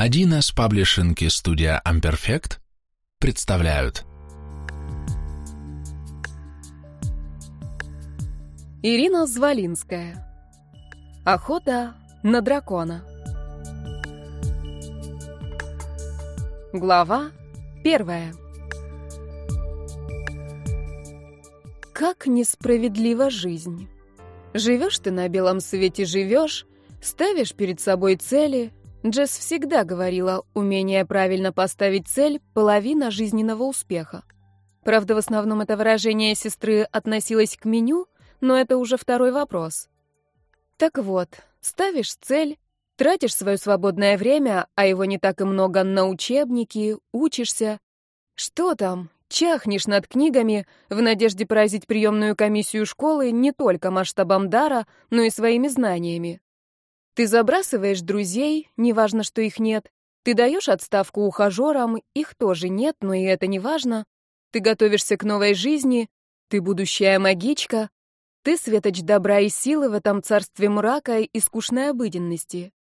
Один из паблишинки студия Amperfect представляют. Ирина Звалинская. Охота на дракона. Глава первая. Как несправедлива жизнь. Живешь ты на белом свете, живешь, ставишь перед собой цели — Джесс всегда говорила, умение правильно поставить цель — половина жизненного успеха. Правда, в основном это выражение сестры относилось к меню, но это уже второй вопрос. Так вот, ставишь цель, тратишь свое свободное время, а его не так и много, на учебники, учишься. Что там? Чахнешь над книгами в надежде поразить приемную комиссию школы не только масштабом дара, но и своими знаниями. Ты забрасываешь друзей, неважно, что их нет. Ты даешь отставку ухажерам, их тоже нет, но и это не важно. Ты готовишься к новой жизни, ты будущая магичка. Ты светоч добра и силы в этом царстве мрака и скучной обыденности.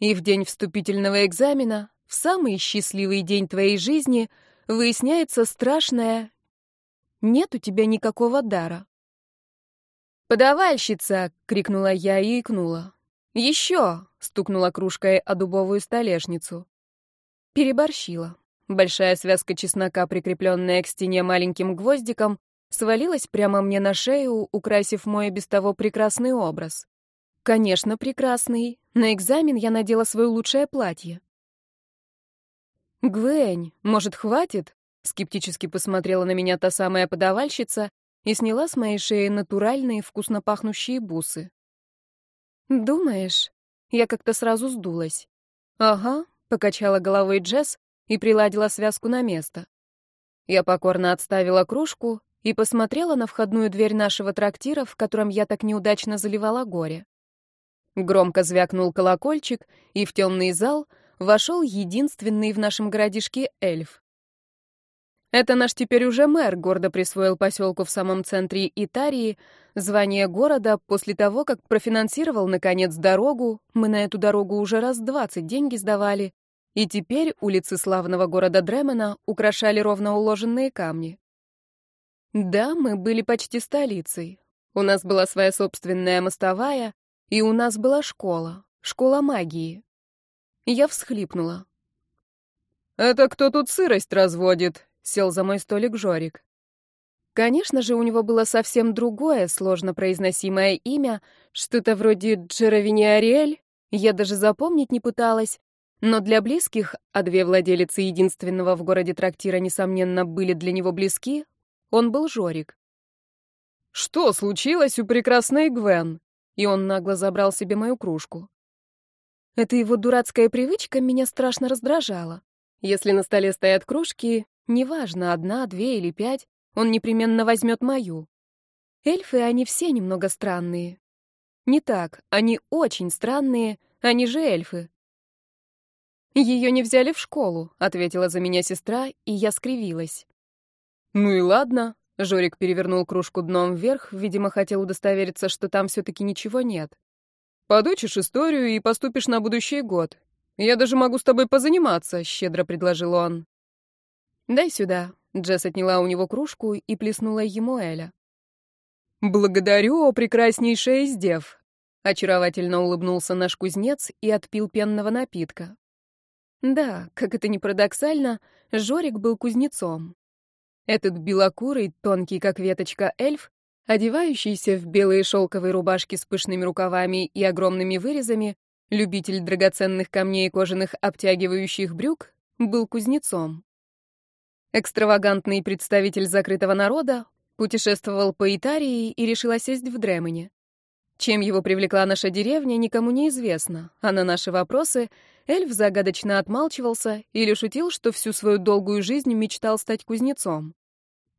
И в день вступительного экзамена, в самый счастливый день твоей жизни, выясняется страшное «нет у тебя никакого дара». «Подавальщица!» — крикнула я и икнула. «Еще!» — стукнула кружкой о дубовую столешницу. Переборщила. Большая связка чеснока, прикрепленная к стене маленьким гвоздиком, свалилась прямо мне на шею, украсив мой без того прекрасный образ. Конечно, прекрасный. На экзамен я надела свое лучшее платье. «Гвень, может, хватит?» — скептически посмотрела на меня та самая подавальщица и сняла с моей шеи натуральные, вкусно пахнущие бусы. «Думаешь?» Я как-то сразу сдулась. «Ага», — покачала головой Джесс и приладила связку на место. Я покорно отставила кружку и посмотрела на входную дверь нашего трактира, в котором я так неудачно заливала горе. Громко звякнул колокольчик, и в темный зал вошел единственный в нашем городишке эльф. Это наш теперь уже мэр гордо присвоил поселку в самом центре Итарии звание города после того, как профинансировал, наконец, дорогу. Мы на эту дорогу уже раз двадцать деньги сдавали. И теперь улицы славного города Дремена украшали ровно уложенные камни. Да, мы были почти столицей. У нас была своя собственная мостовая, и у нас была школа, школа магии. Я всхлипнула. «Это кто тут сырость разводит?» сел за мой столик Жорик. Конечно же, у него было совсем другое, сложно произносимое имя, что-то вроде Джеровини Ариэль, я даже запомнить не пыталась. Но для близких, а две владелицы единственного в городе трактира, несомненно, были для него близки, он был Жорик. «Что случилось у прекрасной Гвен?» И он нагло забрал себе мою кружку. Эта его дурацкая привычка меня страшно раздражала. Если на столе стоят кружки, Неважно, одна, две или пять, он непременно возьмет мою. Эльфы, они все немного странные. Не так, они очень странные, они же эльфы. «Ее не взяли в школу», — ответила за меня сестра, и я скривилась. «Ну и ладно», — Жорик перевернул кружку дном вверх, видимо, хотел удостовериться, что там все-таки ничего нет. «Подучишь историю и поступишь на будущий год. Я даже могу с тобой позаниматься», — щедро предложил он. «Дай сюда». Джесс отняла у него кружку и плеснула ему Эля. «Благодарю, о прекраснейшая из дев!» Очаровательно улыбнулся наш кузнец и отпил пенного напитка. Да, как это ни парадоксально, Жорик был кузнецом. Этот белокурый, тонкий как веточка эльф, одевающийся в белые шелковые рубашки с пышными рукавами и огромными вырезами, любитель драгоценных камней и кожаных обтягивающих брюк, был кузнецом. Экстравагантный представитель закрытого народа путешествовал по Итарии и решил осесть в Дремоне. Чем его привлекла наша деревня, никому не известно, а на наши вопросы эльф загадочно отмалчивался или шутил, что всю свою долгую жизнь мечтал стать кузнецом.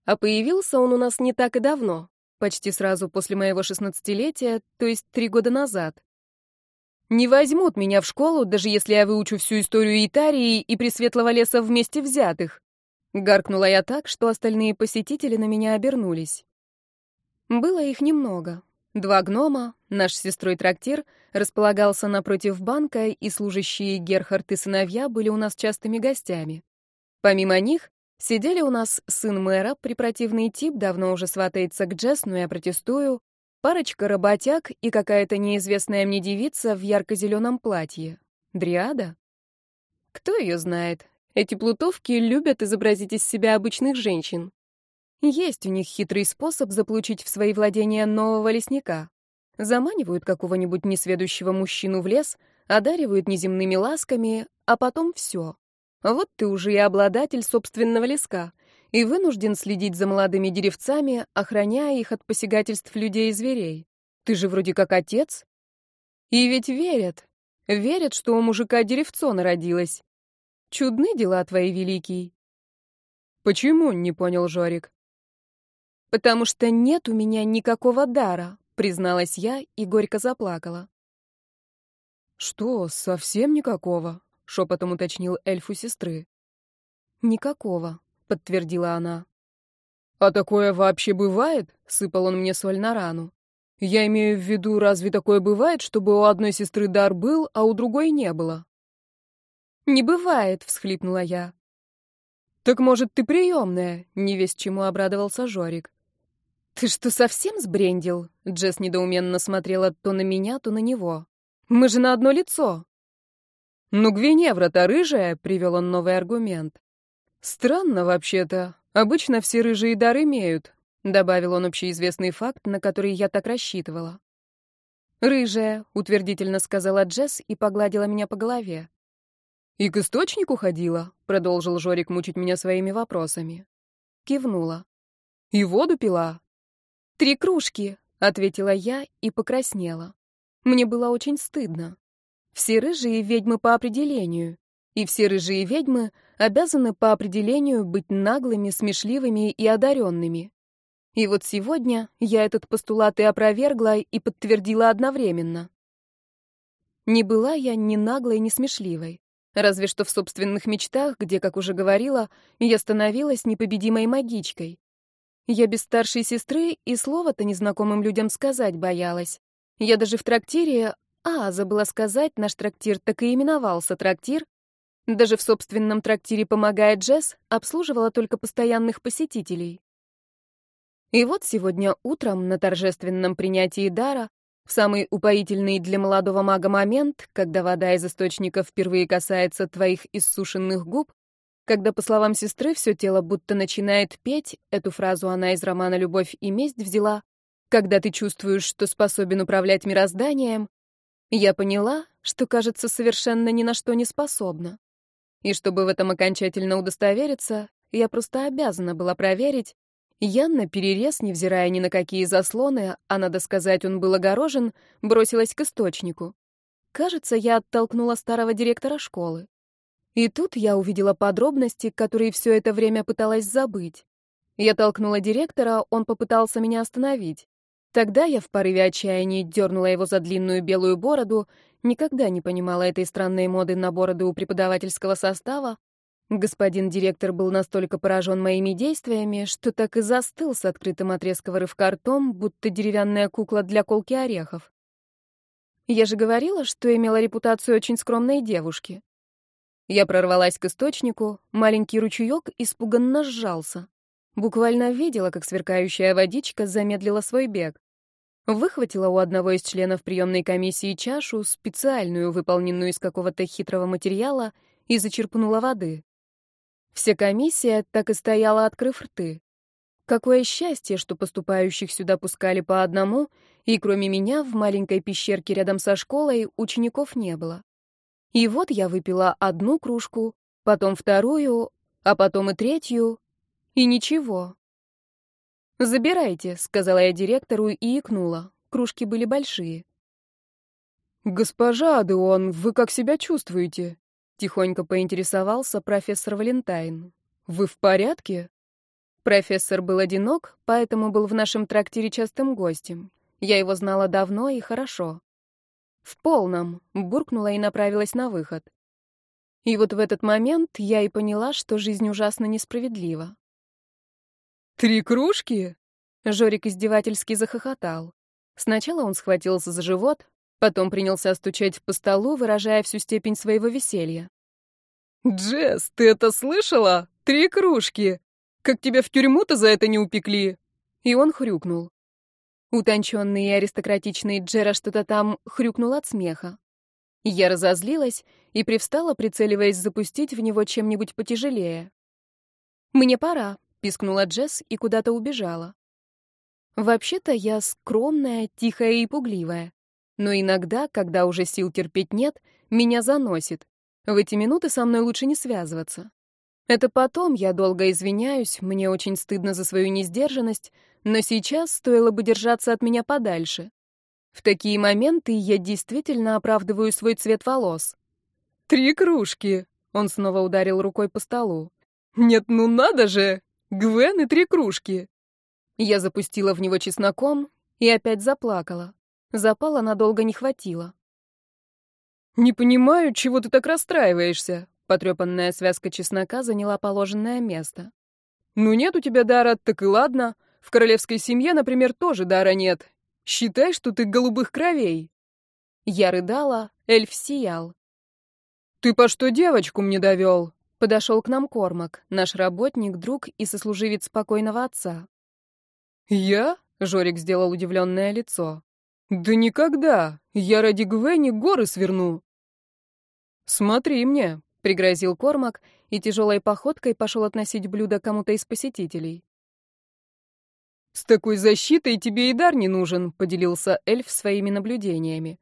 А появился он у нас не так и давно, почти сразу после моего шестнадцатилетия, то есть три года назад. Не возьмут меня в школу, даже если я выучу всю историю Итарии и Пресветлого леса вместе взятых. Гаркнула я так, что остальные посетители на меня обернулись. Было их немного. Два гнома, наш с сестрой трактир, располагался напротив банка, и служащие Герхард и сыновья были у нас частыми гостями. Помимо них, сидели у нас сын мэра, препротивный тип, давно уже сватается к Джесс, но я протестую, парочка работяг и какая-то неизвестная мне девица в ярко-зеленом платье. Дриада? Кто ее знает? Эти плутовки любят изобразить из себя обычных женщин. Есть у них хитрый способ заполучить в свои владения нового лесника. Заманивают какого-нибудь несведущего мужчину в лес, одаривают неземными ласками, а потом все. Вот ты уже и обладатель собственного леска, и вынужден следить за молодыми деревцами, охраняя их от посягательств людей и зверей. Ты же вроде как отец. И ведь верят. Верят, что у мужика деревцо народилось. Чудны дела твои великий. Почему? не понял Жорик. Потому что нет у меня никакого дара, призналась я и горько заплакала. Что, совсем никакого? шепотом уточнил эльф у сестры. Никакого, подтвердила она. А такое вообще бывает? сыпал он мне соль на рану. Я имею в виду, разве такое бывает, чтобы у одной сестры дар был, а у другой не было? «Не бывает», — всхлипнула я. «Так, может, ты приемная?» Не — невесть чему обрадовался Жорик. «Ты что, совсем сбрендил?» — Джесс недоуменно смотрела то на меня, то на него. «Мы же на одно лицо!» «Ну, Гвиневра-то рыжая!» — привел он новый аргумент. «Странно, вообще-то. Обычно все рыжие дар имеют», — добавил он общеизвестный факт, на который я так рассчитывала. «Рыжая», — утвердительно сказала Джесс и погладила меня по голове. «И к источнику ходила?» — продолжил Жорик мучить меня своими вопросами. Кивнула. «И воду пила?» «Три кружки», — ответила я и покраснела. Мне было очень стыдно. Все рыжие ведьмы по определению, и все рыжие ведьмы обязаны по определению быть наглыми, смешливыми и одаренными. И вот сегодня я этот постулат и опровергла, и подтвердила одновременно. Не была я ни наглой, ни смешливой. Разве что в собственных мечтах, где, как уже говорила, я становилась непобедимой магичкой. Я без старшей сестры и слова-то незнакомым людям сказать боялась. Я даже в трактире... А, забыла сказать, наш трактир так и именовался трактир. Даже в собственном трактире, помогая Джесс, обслуживала только постоянных посетителей. И вот сегодня утром на торжественном принятии дара Самый упоительный для молодого мага момент, когда вода из источника впервые касается твоих иссушенных губ, когда, по словам сестры, все тело будто начинает петь, эту фразу она из романа «Любовь и месть» взяла, когда ты чувствуешь, что способен управлять мирозданием, я поняла, что, кажется, совершенно ни на что не способна. И чтобы в этом окончательно удостовериться, я просто обязана была проверить, Ян на перерез, невзирая ни на какие заслоны, а, надо сказать, он был огорожен, бросилась к источнику. Кажется, я оттолкнула старого директора школы. И тут я увидела подробности, которые все это время пыталась забыть. Я толкнула директора, он попытался меня остановить. Тогда я в порыве отчаяния дернула его за длинную белую бороду, никогда не понимала этой странной моды на бороды у преподавательского состава, Господин директор был настолько поражен моими действиями, что так и застыл с открытым отрезком резкого рывка ртом, будто деревянная кукла для колки орехов. Я же говорила, что имела репутацию очень скромной девушки. Я прорвалась к источнику, маленький ручеек испуганно сжался. Буквально видела, как сверкающая водичка замедлила свой бег. Выхватила у одного из членов приемной комиссии чашу, специальную, выполненную из какого-то хитрого материала, и зачерпнула воды. Вся комиссия так и стояла, открыв рты. Какое счастье, что поступающих сюда пускали по одному, и кроме меня в маленькой пещерке рядом со школой учеников не было. И вот я выпила одну кружку, потом вторую, а потом и третью, и ничего. «Забирайте», — сказала я директору и икнула. Кружки были большие. «Госпожа Адеон, вы как себя чувствуете?» Тихонько поинтересовался профессор Валентайн. «Вы в порядке?» Профессор был одинок, поэтому был в нашем трактире частым гостем. Я его знала давно и хорошо. «В полном», — буркнула и направилась на выход. И вот в этот момент я и поняла, что жизнь ужасно несправедлива. «Три кружки?» — Жорик издевательски захохотал. Сначала он схватился за живот, Потом принялся стучать по столу, выражая всю степень своего веселья. «Джесс, ты это слышала? Три кружки! Как тебя в тюрьму-то за это не упекли!» И он хрюкнул. Утонченный и аристократичный Джера что-то там хрюкнул от смеха. Я разозлилась и привстала, прицеливаясь запустить в него чем-нибудь потяжелее. «Мне пора», — пискнула Джесс и куда-то убежала. Вообще-то я скромная, тихая и пугливая но иногда, когда уже сил терпеть нет, меня заносит. В эти минуты со мной лучше не связываться. Это потом я долго извиняюсь, мне очень стыдно за свою несдержанность, но сейчас стоило бы держаться от меня подальше. В такие моменты я действительно оправдываю свой цвет волос. «Три кружки!» — он снова ударил рукой по столу. «Нет, ну надо же! Гвен и три кружки!» Я запустила в него чесноком и опять заплакала. Запала надолго не хватило. «Не понимаю, чего ты так расстраиваешься?» Потрепанная связка чеснока заняла положенное место. «Ну нет у тебя дара, так и ладно. В королевской семье, например, тоже дара нет. Считай, что ты голубых кровей». Я рыдала, эльф сиял. «Ты по что девочку мне довел?» Подошел к нам Кормак, наш работник, друг и сослуживец спокойного отца. «Я?» — Жорик сделал удивленное лицо. «Да никогда! Я ради Гвенни горы сверну!» «Смотри мне!» — пригрозил Кормак и тяжелой походкой пошел относить блюдо кому-то из посетителей. «С такой защитой тебе и дар не нужен», — поделился эльф своими наблюдениями.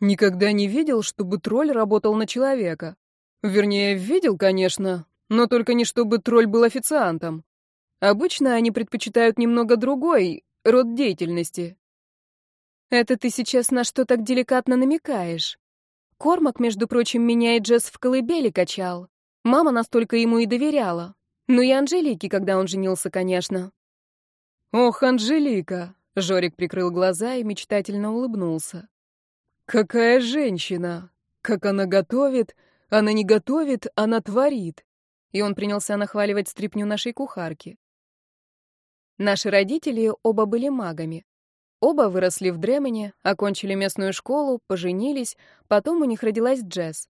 «Никогда не видел, чтобы тролль работал на человека. Вернее, видел, конечно, но только не чтобы тролль был официантом. Обычно они предпочитают немного другой род деятельности. Это ты сейчас на что так деликатно намекаешь? Кормак, между прочим, меня и Джесс в колыбели качал. Мама настолько ему и доверяла. Ну и Анжелике, когда он женился, конечно. Ох, Анжелика! Жорик прикрыл глаза и мечтательно улыбнулся. Какая женщина! Как она готовит! Она не готовит, она творит. И он принялся нахваливать стряпню нашей кухарки. Наши родители оба были магами. Оба выросли в Дремоне, окончили местную школу, поженились, потом у них родилась Джесс.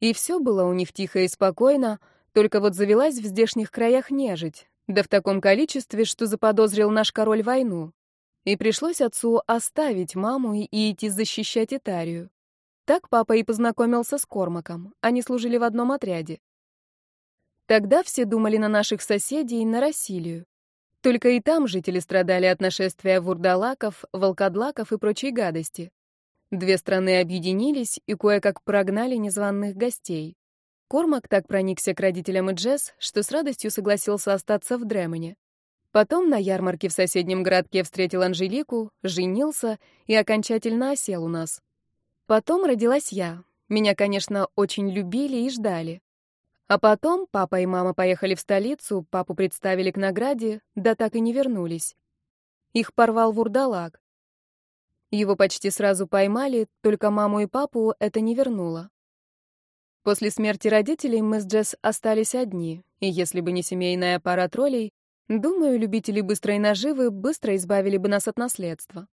И все было у них тихо и спокойно, только вот завелась в здешних краях нежить, да в таком количестве, что заподозрил наш король войну. И пришлось отцу оставить маму и идти защищать Итарию. Так папа и познакомился с Кормаком, они служили в одном отряде. Тогда все думали на наших соседей и на Рассилию. Только и там жители страдали от нашествия вурдалаков, волкодлаков и прочей гадости. Две страны объединились и кое-как прогнали незваных гостей. Кормак так проникся к родителям и Джесс, что с радостью согласился остаться в Дремоне. Потом на ярмарке в соседнем городке встретил Анжелику, женился и окончательно осел у нас. Потом родилась я. Меня, конечно, очень любили и ждали. А потом папа и мама поехали в столицу, папу представили к награде, да так и не вернулись. Их порвал вурдалак. Его почти сразу поймали, только маму и папу это не вернуло. После смерти родителей мы с Джесс остались одни, и если бы не семейная пара троллей, думаю, любители быстрой наживы быстро избавили бы нас от наследства.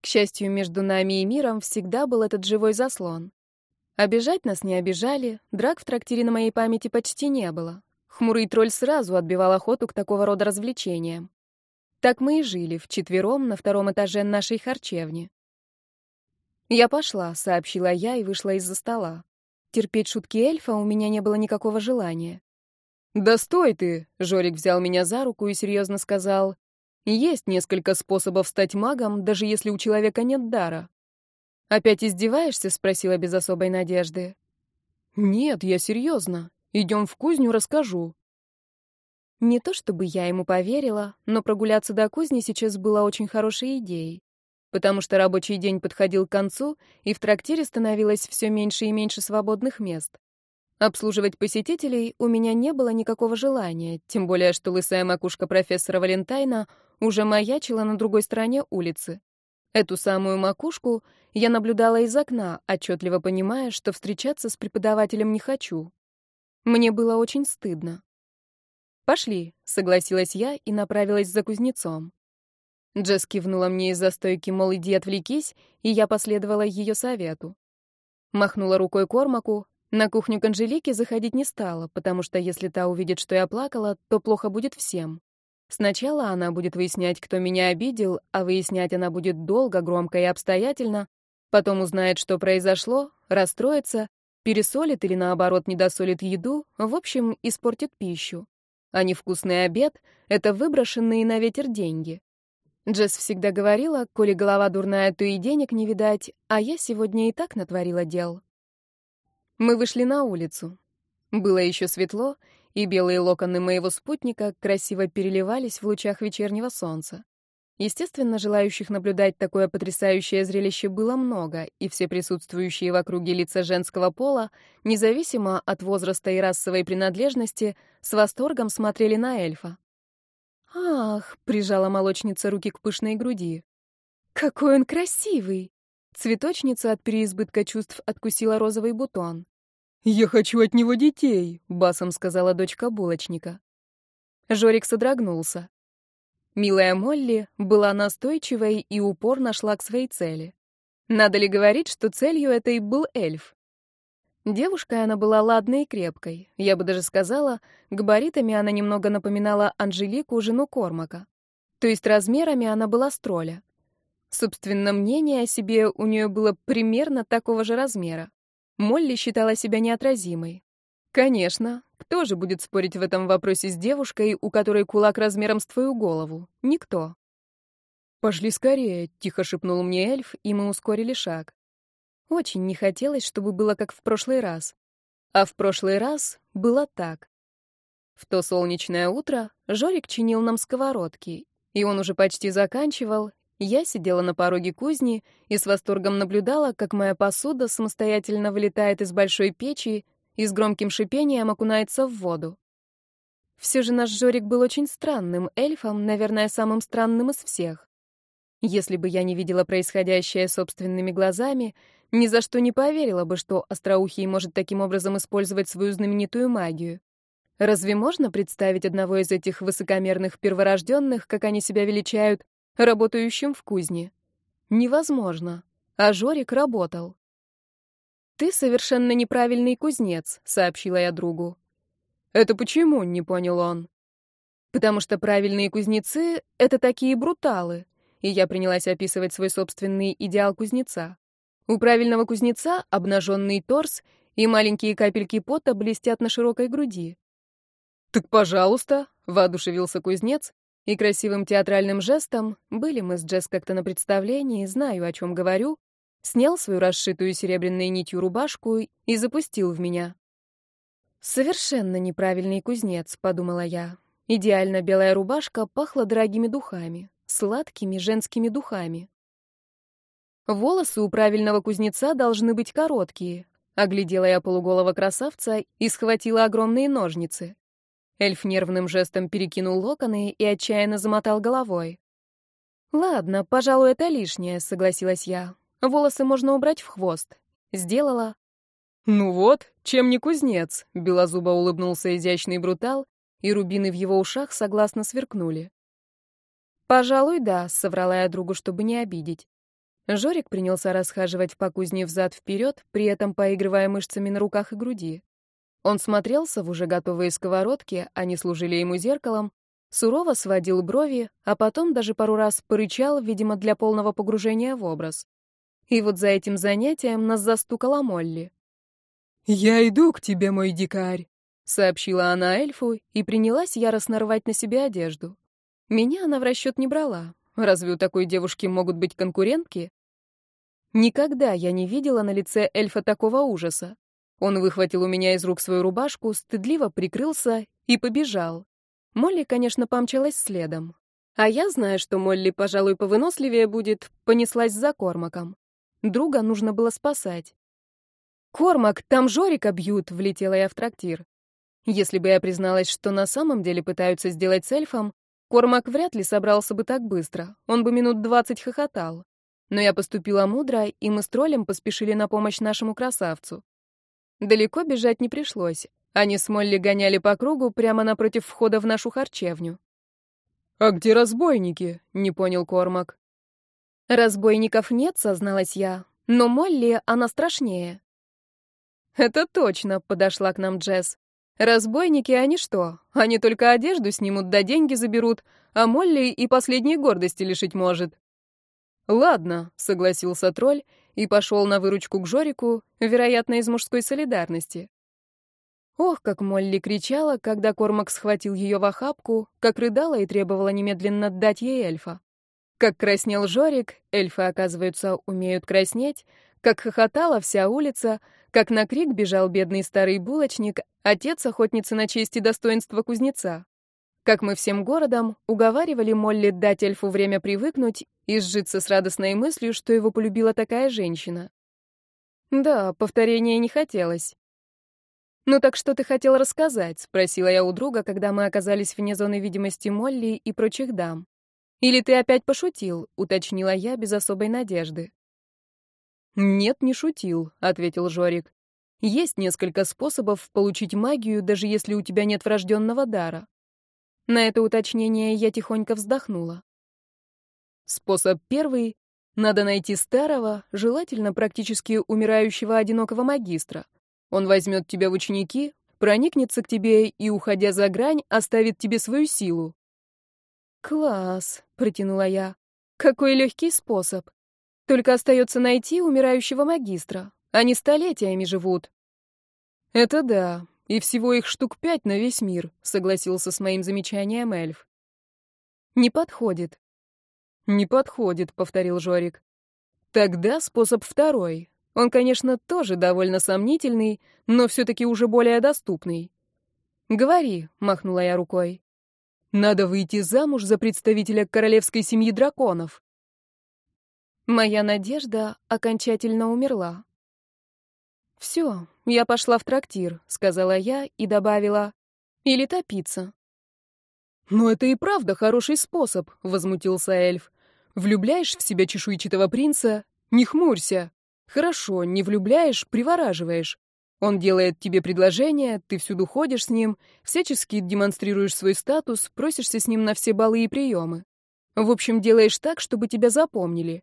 К счастью, между нами и миром всегда был этот живой заслон. Обижать нас не обижали, драк в трактире на моей памяти почти не было. Хмурый тролль сразу отбивал охоту к такого рода развлечениям. Так мы и жили, вчетвером, на втором этаже нашей харчевни. «Я пошла», — сообщила я и вышла из-за стола. Терпеть шутки эльфа у меня не было никакого желания. «Да стой ты!» — Жорик взял меня за руку и серьезно сказал. «Есть несколько способов стать магом, даже если у человека нет дара. «Опять издеваешься?» — спросила без особой надежды. «Нет, я серьезно. Идем в кузню, расскажу». Не то чтобы я ему поверила, но прогуляться до кузни сейчас была очень хорошей идеей, потому что рабочий день подходил к концу, и в трактире становилось все меньше и меньше свободных мест. Обслуживать посетителей у меня не было никакого желания, тем более что лысая макушка профессора Валентайна уже маячила на другой стороне улицы. Эту самую макушку я наблюдала из окна, отчетливо понимая, что встречаться с преподавателем не хочу. Мне было очень стыдно. «Пошли», — согласилась я и направилась за кузнецом. Джесс кивнула мне из-за стойки, мол, иди отвлекись, и я последовала ее совету. Махнула рукой Кормаку, на кухню к Анжелике заходить не стала, потому что если та увидит, что я плакала, то плохо будет всем. Сначала она будет выяснять, кто меня обидел, а выяснять она будет долго, громко и обстоятельно. Потом узнает, что произошло, расстроится, пересолит или наоборот недосолит еду, в общем, испортит пищу. А невкусный обед — это выброшенные на ветер деньги. Джесс всегда говорила, коли голова дурная, то и денег не видать, а я сегодня и так натворила дел. Мы вышли на улицу. Было еще светло, и белые локоны моего спутника красиво переливались в лучах вечернего солнца. Естественно, желающих наблюдать такое потрясающее зрелище было много, и все присутствующие в округе лица женского пола, независимо от возраста и расовой принадлежности, с восторгом смотрели на эльфа. «Ах!» — прижала молочница руки к пышной груди. «Какой он красивый!» Цветочница от переизбытка чувств откусила розовый бутон. «Я хочу от него детей», — басом сказала дочка булочника. Жорик содрогнулся. Милая Молли была настойчивой и упорно шла к своей цели. Надо ли говорить, что целью этой был эльф? Девушкой она была ладной и крепкой. Я бы даже сказала, габаритами она немного напоминала Анжелику, жену Кормака. То есть размерами она была строля. Собственно, мнение о себе у нее было примерно такого же размера. Молли считала себя неотразимой. Конечно, кто же будет спорить в этом вопросе с девушкой, у которой кулак размером с твою голову? Никто. «Пошли скорее», — тихо шепнул мне эльф, и мы ускорили шаг. Очень не хотелось, чтобы было как в прошлый раз. А в прошлый раз было так. В то солнечное утро Жорик чинил нам сковородки, и он уже почти заканчивал, я сидела на пороге кузни и с восторгом наблюдала, как моя посуда самостоятельно вылетает из большой печи и с громким шипением окунается в воду. Все же наш Жорик был очень странным эльфом, наверное, самым странным из всех. Если бы я не видела происходящее собственными глазами, ни за что не поверила бы, что остроухий может таким образом использовать свою знаменитую магию. Разве можно представить одного из этих высокомерных перворожденных, как они себя величают, работающим в кузне. Невозможно. А Жорик работал. «Ты совершенно неправильный кузнец», — сообщила я другу. «Это почему?» — не понял он. «Потому что правильные кузнецы — это такие бруталы», и я принялась описывать свой собственный идеал кузнеца. У правильного кузнеца обнаженный торс и маленькие капельки пота блестят на широкой груди. «Так, пожалуйста», — воодушевился кузнец и красивым театральным жестом, были мы с Джесс как-то на представлении, знаю, о чем говорю, снял свою расшитую серебряной нитью рубашку и запустил в меня. «Совершенно неправильный кузнец», — подумала я. Идеально белая рубашка пахла дорогими духами, сладкими женскими духами. Волосы у правильного кузнеца должны быть короткие. Оглядела я полуголого красавца и схватила огромные ножницы. Эльф нервным жестом перекинул локоны и отчаянно замотал головой. «Ладно, пожалуй, это лишнее», — согласилась я. «Волосы можно убрать в хвост». Сделала. «Ну вот, чем не кузнец», — белозубо улыбнулся изящный брутал, и рубины в его ушах согласно сверкнули. «Пожалуй, да», — соврала я другу, чтобы не обидеть. Жорик принялся расхаживать по кузне взад-вперед, при этом поигрывая мышцами на руках и груди. Он смотрелся в уже готовые сковородки, они служили ему зеркалом, сурово сводил брови, а потом даже пару раз порычал, видимо, для полного погружения в образ. И вот за этим занятием нас застукала Молли. «Я иду к тебе, мой дикарь», — сообщила она эльфу и принялась яростно рвать на себе одежду. Меня она в расчет не брала. Разве у такой девушки могут быть конкурентки? Никогда я не видела на лице эльфа такого ужаса. Он выхватил у меня из рук свою рубашку, стыдливо прикрылся и побежал. Молли, конечно, помчалась следом. А я, зная, что Молли, пожалуй, повыносливее будет, понеслась за Кормаком. Друга нужно было спасать. «Кормак, там Жорика бьют!» — влетела я в трактир. Если бы я призналась, что на самом деле пытаются сделать с эльфом, Кормак вряд ли собрался бы так быстро, он бы минут двадцать хохотал. Но я поступила мудро, и мы с троллем поспешили на помощь нашему красавцу. Далеко бежать не пришлось. Они с Молли гоняли по кругу прямо напротив входа в нашу харчевню. «А где разбойники?» — не понял Кормак. «Разбойников нет», — созналась я. «Но Молли, она страшнее». «Это точно», — подошла к нам Джесс. «Разбойники, они что? Они только одежду снимут да деньги заберут, а Молли и последней гордости лишить может». «Ладно», — согласился тролль и пошел на выручку к Жорику, вероятно, из мужской солидарности. Ох, как Молли кричала, когда Кормак схватил ее в охапку, как рыдала и требовала немедленно отдать ей эльфа. Как краснел Жорик, эльфы, оказывается, умеют краснеть, как хохотала вся улица, как на крик бежал бедный старый булочник, отец охотницы на честь и достоинство кузнеца. Как мы всем городом уговаривали Молли дать эльфу время привыкнуть и сжиться с радостной мыслью, что его полюбила такая женщина. Да, повторения не хотелось. «Ну так что ты хотел рассказать?» — спросила я у друга, когда мы оказались вне зоны видимости Молли и прочих дам. «Или ты опять пошутил?» — уточнила я без особой надежды. «Нет, не шутил», — ответил Жорик. «Есть несколько способов получить магию, даже если у тебя нет врожденного дара. На это уточнение я тихонько вздохнула. Способ первый — надо найти старого, желательно практически умирающего одинокого магистра. Он возьмет тебя в ученики, проникнется к тебе и, уходя за грань, оставит тебе свою силу. «Класс», — протянула я. «Какой легкий способ. Только остается найти умирающего магистра. Они столетиями живут». «Это да», и всего их штук пять на весь мир, согласился с моим замечанием эльф. Не подходит. Не подходит, повторил Жорик. Тогда способ второй. Он, конечно, тоже довольно сомнительный, но все-таки уже более доступный. «Говори», — махнула я рукой. «Надо выйти замуж за представителя королевской семьи драконов». Моя надежда окончательно умерла. «Все, я пошла в трактир», — сказала я и добавила. «Или топиться». «Но это и правда хороший способ», — возмутился эльф. «Влюбляешь в себя чешуйчатого принца? Не хмурься. Хорошо, не влюбляешь, привораживаешь. Он делает тебе предложение, ты всюду ходишь с ним, всячески демонстрируешь свой статус, просишься с ним на все балы и приемы. В общем, делаешь так, чтобы тебя запомнили.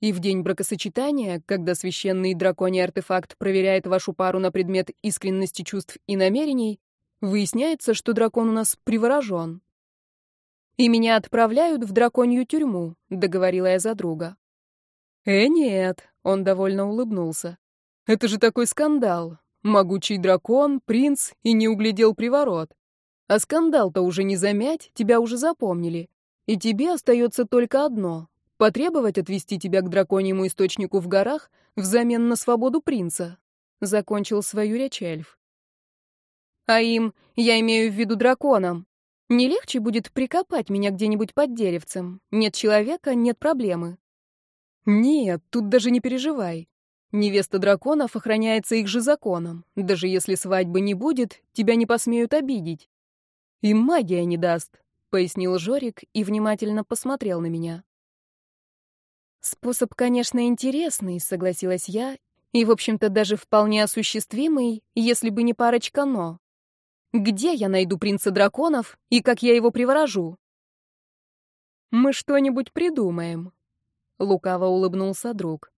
И в день бракосочетания, когда священный драконий артефакт проверяет вашу пару на предмет искренности чувств и намерений, выясняется, что дракон у нас приворожен. «И меня отправляют в драконью тюрьму», — договорила я за друга. «Э, нет», — он довольно улыбнулся. «Это же такой скандал. Могучий дракон, принц и не углядел приворот. А скандал-то уже не замять, тебя уже запомнили. И тебе остается только одно Потребовать отвести тебя к драконьему источнику в горах взамен на свободу принца. Закончил свою речь эльф. А им, я имею в виду драконам, Не легче будет прикопать меня где-нибудь под деревцем. Нет человека, нет проблемы. Нет, тут даже не переживай. Невеста драконов охраняется их же законом. Даже если свадьбы не будет, тебя не посмеют обидеть. И магия не даст, пояснил Жорик и внимательно посмотрел на меня. Способ, конечно, интересный, согласилась я, и, в общем-то, даже вполне осуществимый, если бы не парочка «но». Где я найду принца драконов и как я его приворожу? Мы что-нибудь придумаем. Лукаво улыбнулся друг.